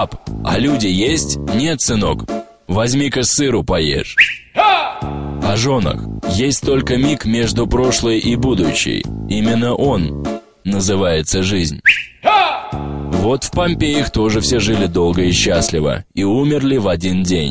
Пап, а люди есть? Нет, сынок. Возьми-ка сыру поешь. А О женах. Есть только миг между прошлой и будущей. Именно он называется жизнь. Вот в Помпеях тоже все жили долго и счастливо и умерли в один день.